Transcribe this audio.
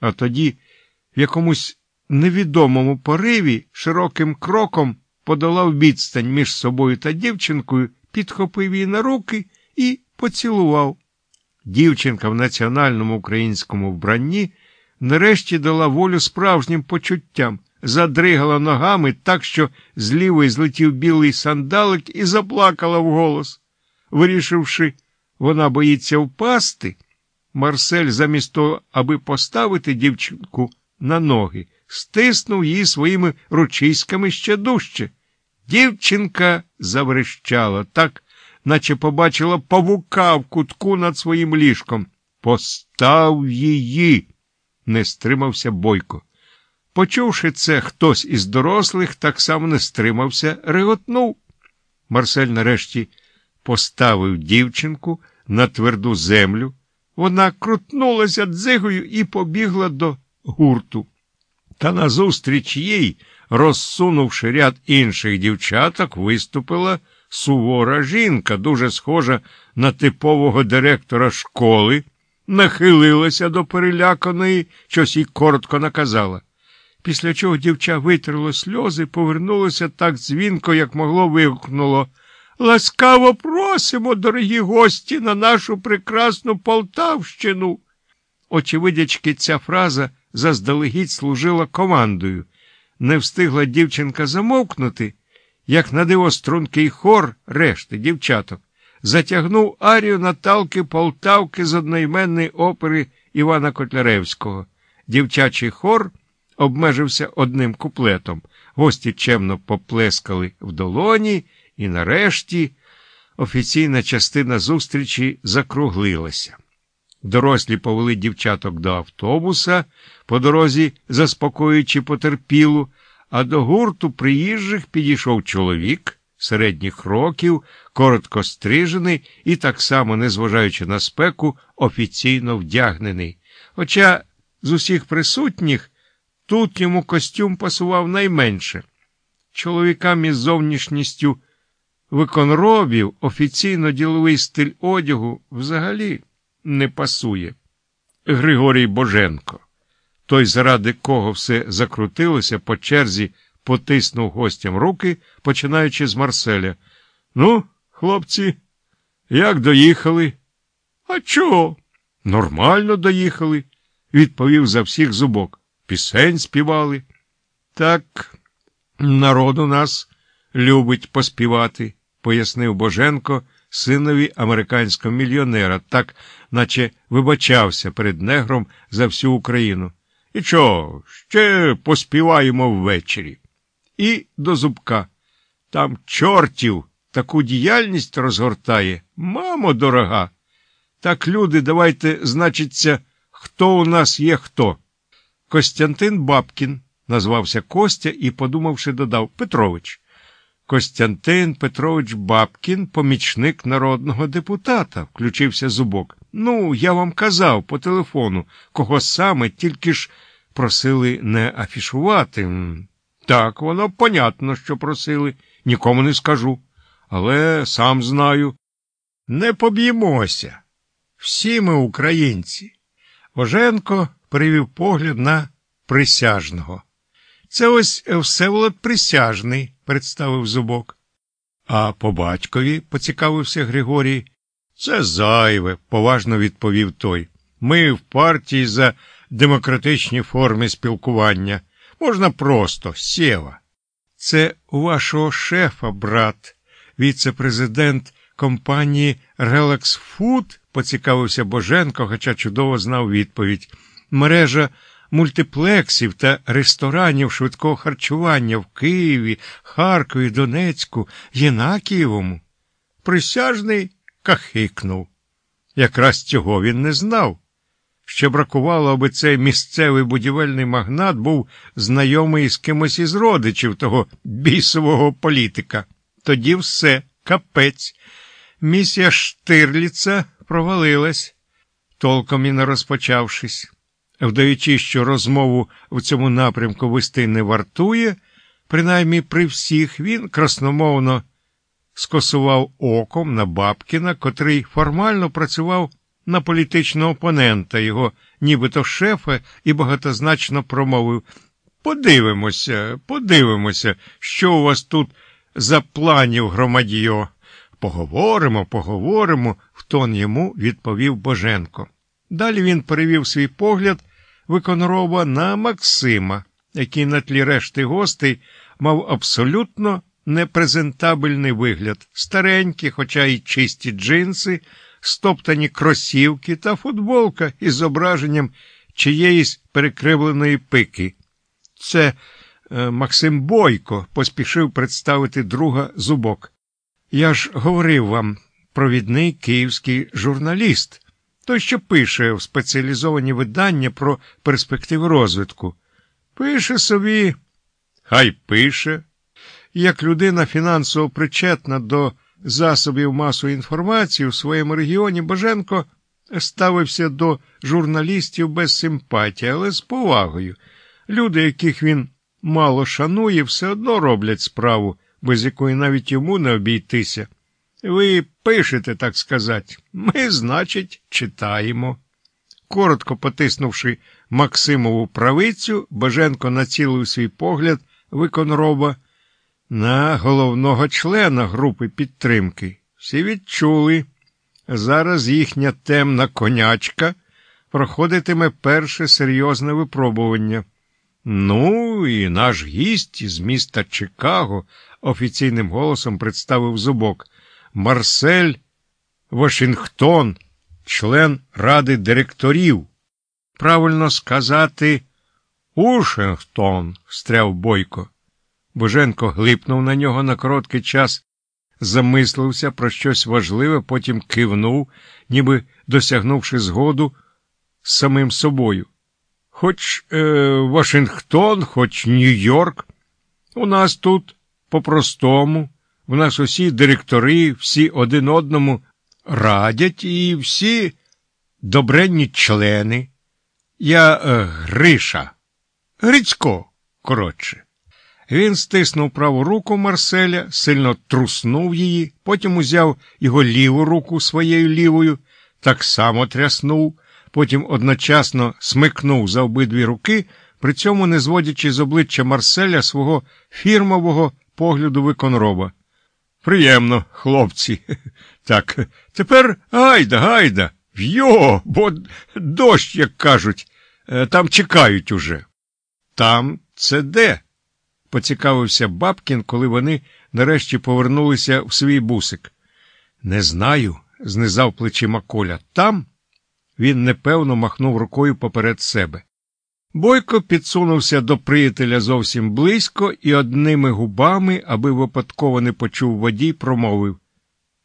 А тоді, в якомусь невідомому пориві, широким кроком подолав відстань між собою та дівчинкою, підхопив її на руки і поцілував. Дівчинка в національному українському вбранні нарешті дала волю справжнім почуттям, задригала ногами так, що з лівої злетів білий сандалик і заплакала вголос. Вирішивши, вона боїться впасти, Марсель, замість того, аби поставити дівчинку на ноги, стиснув її своїми ручиськами ще дужче. Дівчинка заврещала так, наче побачила павука в кутку над своїм ліжком. Постав її, не стримався Бойко. Почувши це, хтось із дорослих так само не стримався, реготнув. Марсель нарешті поставив дівчинку на тверду землю. Вона крутнулася дзигою і побігла до гурту. Та назустріч їй, розсунувши ряд інших дівчаток, виступила сувора жінка, дуже схожа на типового директора школи, нахилилася до переляканої, щось їй коротко наказала. Після чого дівча витерло сльози, повернулося так дзвінко, як могло, вигукнуло. Ласкаво просимо, дорогі гості, на нашу прекрасну Полтавщину. Очевидячки, ця фраза заздалегідь служила командою. Не встигла дівчинка замовкнути, як на диво стрункий хор решти дівчаток, затягнув арію Наталки Полтавки з одноіменної опери Івана Котляревського. Дівчачий хор обмежився одним куплетом. Гості чемно поплескали в долоні, і нарешті офіційна частина зустрічі закруглилася. Дорослі повели дівчаток до автобуса, по дорозі заспокоюючи потерпілу, а до гурту приїжджих підійшов чоловік середніх років, коротко стрижений і так само, незважаючи на спеку, офіційно вдягнений. Хоча з усіх присутніх тут йому костюм пасував найменше. Чоловікам із зовнішністю виконробів офіційно діловий стиль одягу взагалі не пасує. Григорій Боженко, той, заради кого все закрутилося, по черзі потиснув гостям руки, починаючи з Марселя. Ну, хлопці, як доїхали? А чого? Нормально доїхали, відповів за всіх зубок. Пісень співали. Так, народ у нас любить поспівати, пояснив Боженко синові американського мільйонера, так наче вибачався перед негром за всю Україну. І чого, ще поспіваємо ввечері. І до зубка. Там чортів таку діяльність розгортає. Мамо дорога. Так, люди, давайте, значиться, хто у нас є хто. Костянтин Бабкін назвався Костя і, подумавши, додав Петрович. Костянтин Петрович Бабкін, помічник народного депутата, включився зубок. Ну, я вам казав по телефону, кого саме, тільки ж просили не афішувати. Так, воно понятно, що просили, нікому не скажу. Але сам знаю. Не поб'ємося. Всі ми українці. Оженко перевів погляд на присяжного. Це ось Всеволод Присяжний, представив зубок. А по батькові, поцікавився Григорій. Це зайве, поважно відповів той. Ми в партії за демократичні форми спілкування. Можна просто сєва. Це у вашого шефа, брат, віце-президент компанії Relax Food, поцікавився Боженко, хоча чудово знав відповідь. Мережа мультиплексів та ресторанів швидкого харчування в Києві, Харкові, Донецьку, Єнакієвому. Присяжний кахикнув. Якраз цього він не знав. Ще бракувало, аби цей місцевий будівельний магнат був знайомий з кимось із родичів того бісового політика. Тоді все, капець. Місія Штирліца провалилась, толком і не розпочавшись. Вдаючи, що розмову в цьому напрямку вести не вартує, принаймні при всіх він красномовно скосував оком на Бабкіна, котрий формально працював на політичного опонента, його нібито шефа, і багатозначно промовив Подивимося, подивимося, що у вас тут за планів, громадіо. Поговоримо, поговоримо, в тон йому відповів Боженко. Далі він перевів свій погляд виконроба на Максима, який на тлі решти гостей мав абсолютно непрезентабельний вигляд, старенькі, хоча й чисті джинси, стоптані кросівки та футболка із зображенням чиєїсь перекривленої пики. Це е, Максим Бойко поспішив представити друга зубок. Я ж говорив вам, провідний київський журналіст, той, що пише в спеціалізовані видання про перспективи розвитку. Пише собі, хай пише. Як людина фінансово причетна до засобів масової інформації у своєму регіоні, Боженко ставився до журналістів без симпатії, але з повагою. Люди, яких він мало шанує, все одно роблять справу, без якої навіть йому не обійтися. Ви пишете, так сказати, ми, значить, читаємо. Коротко потиснувши Максимову правицю, Боженко націлив свій погляд виконроба на головного члена групи підтримки. Всі відчули. Зараз їхня темна конячка проходитиме перше серйозне випробування. Ну, і наш гість із міста Чикаго офіційним голосом представив зубок. Марсель Вашингтон, член Ради директорів. Правильно сказати, Ушингтон, встряв Бойко. Боженко глипнув на нього на короткий час, замислився про щось важливе, потім кивнув, ніби досягнувши згоду з самим собою. Хоч е, Вашингтон, хоч Нью-Йорк, у нас тут по-простому, в нас усі директори, всі один одному радять і всі добренні члени. Я е, Гриша, Грицько, коротше. Він стиснув праву руку Марселя, сильно труснув її, потім узяв його ліву руку своєю лівою, так само тряснув, потім одночасно смикнув за обидві руки, при цьому не зводячи з обличчя Марселя свого фірмового погляду виконроба. Приємно, хлопці. Так, тепер гайда, гайда, вйо, бо дощ, як кажуть, е, там чекають уже. Там це де? поцікавився Бабкін, коли вони нарешті повернулися в свій бусик. Не знаю, знизав плечима Коля. Там він непевно махнув рукою поперед себе. Бойко підсунувся до приятеля зовсім близько і одними губами, аби випадково не почув водій, промовив